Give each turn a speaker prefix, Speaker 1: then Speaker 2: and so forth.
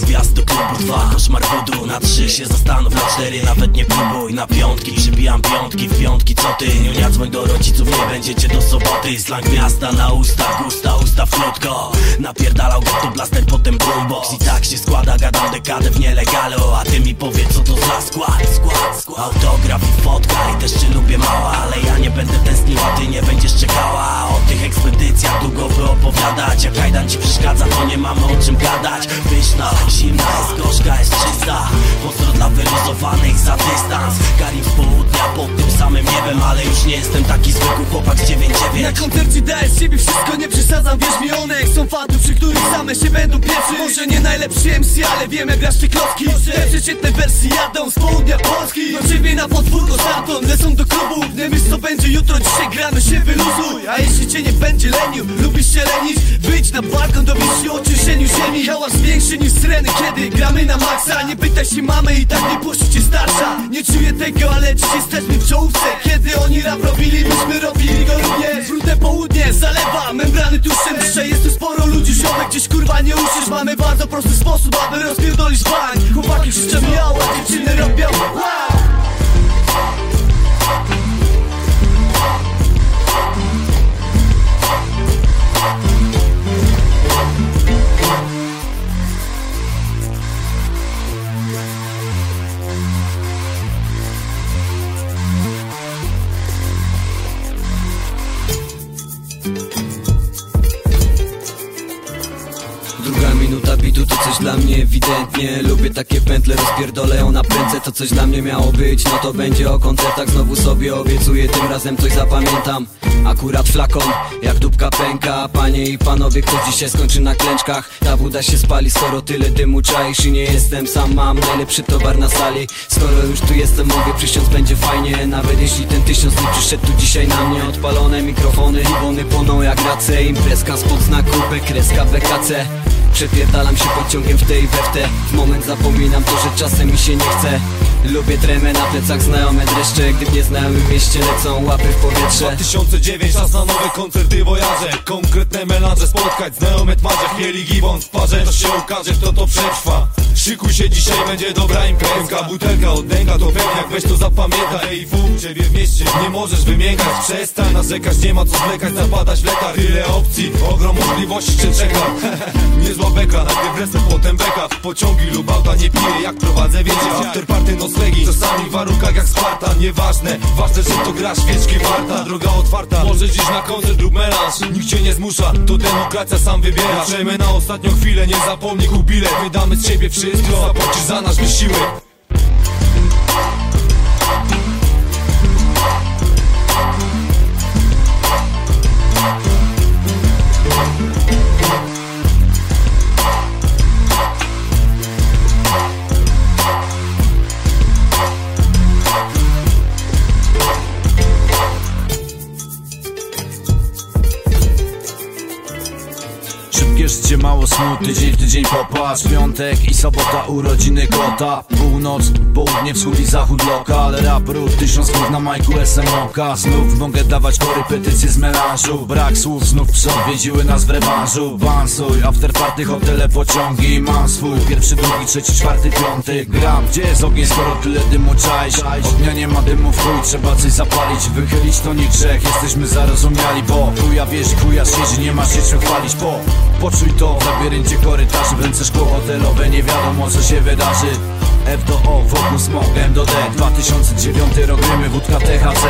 Speaker 1: Zwiast do klubu dwa, koszmar budu Na trzy. Się zastanów, na cztery nawet nie próbuj. Na piątki przybijam piątki, w piątki co ty? Niunia dzwoń do rodziców, nie będziecie do soboty. Slang miasta na usta, usta flutko Napierdalał go to blaster, potem boombox. I tak się składa, gadam dekadę w nielegalu. A ty mi powiedz co to za skład, skład, skład. Autograf i fotka i też cię lubię mała. Ale ja nie będę tęskniła, ty nie będziesz czekała. O tych opowiadać Jak kajdan ci przeszkadza, to nie mamy o czym gadać. Pyszna, zimna jest gorzka, jest czysta Pozdro dla wyluzowanych za dystans. Karim z południa Ale już nie jestem taki zwykły chłopak z 9-9
Speaker 2: Na koncercie daję z siebie wszystko, nie przesadzam, wierz mi one Są fady, przy których same się będą pierwszy Może nie najlepszy MC, ale wiem jak grasz te klocki Te przeciętne wersje jadą z południa Polski. Do ciebie na podwórko stamtąd, lecą do klubu. Nie wiesz co będzie jutro, dzisiaj gramy się wyluzuj. A jeśli cię nie będzie lenił, lubisz się lenić? Wyjdź na balkon, dowiedz się o czyszczeniu ziemi. Hałas większy niż syreny, kiedy gramy na maksa. Nie pytaj się mamy i tak nie puści cię starsza. Nie czuję tego, ale dziś jesteśmy w czołówce. Kiedy oni rap robili, myśmy robili go również Brudne południe zalewa, membrany tłuszczem Dzisiaj jest tu sporo ludzi, ziomek gdzieś kurwa nie uczysz Mamy bardzo prosty sposób, aby rozpierdolić bank. Chłopaki krzyczą miała, dziewczyny robią wow.
Speaker 3: Dla mnie ewidentnie. Lubię takie pętle, rozpierdolę ją na prędce. To coś dla mnie miało być, no to będzie o koncertach. Znowu sobie obiecuję, tym razem coś zapamiętam. Akurat flakon, jak dupka pęka. Panie i panowie, kto dzisiaj skończy na klęczkach? Ta buda się spali, skoro tyle dymu czaisz I nie jestem sam, mam najlepszy towar na sali. Skoro już tu jestem, mogę przysiąc, będzie fajnie. Nawet jeśli ten tysiąc nie przyszedł tu dzisiaj na mnie. Odpalone mikrofony, ibony płoną jak race. Imprezka spod znaku, B, kreska, BKC Przepierdalam się pociągiem w tej we w moment zapominam to, że czasem mi się nie chce. Lubię tremę na plecach, znajome dreszcze. Gdy w nieznajomym mieście lecą łapy w powietrze.
Speaker 4: 2009 czas na nowe koncerty wojaże. Konkretne melanże spotkać Znajome twarze. Chmieli gibbon w parze To się okaże kto to przetrwa. Szykuj się dzisiaj będzie dobra imprezka. Butelka od dęga to pewniak weź to zapamiętaj. Ej fu, ciebie w mieście nie możesz wymieniać Przestań narzekać, nie ma co zwlekać. Zapadać w letarg, tyle opcji. Ogrom możliwości cię czeka Niezła beka, najpierw reset, potem beka. Pociągi lub auta nie piję jak prowadzę wiecie Afterparty, noclegi, czasami w warunkach jak Sparta. Nieważne, ważne, że to gra świeczki warta. Droga otwarta, może dziś na koncert lub melanż. Nikt cię nie zmusza, to demokracja sam wybiera. Przejmę na ostatnią chwilę, nie zapomnij kup Wydamy z siebie wszystko, zapłacisz za nasz wysiłek
Speaker 5: Szybkie życie, mało snu, tydzień w tydzień popatrz Piątek i sobota, urodziny kota. Północ, południe, wschód i zachód lokal. Rap, rób, tysiąc słów na majku SMOK Znów mogę dawać korepetycje z melanżu. Brak słów, znów psy odwiedziły nas w rewanżu. Bansuj, afterparty, hotele, pociągi Mam swój. Pierwszy, drugi, trzeci, czwarty, piąty. Gram, gdzie jest ogień, skoro tyle dymu czaisz? Ognia nie ma dymu, w chuj, trzeba coś zapalić. Wychylić to nie grzech, jesteśmy zarozumiali Bo chuja wieś, chuja siedzi, nie ma się czym chwalić Po Poczuj to w labiryncie korytarzy W ręce szkło hotelowe, nie wiadomo co się wydarzy. F do O, wokół smog, M do D 2009 rok, wiemy wódka THC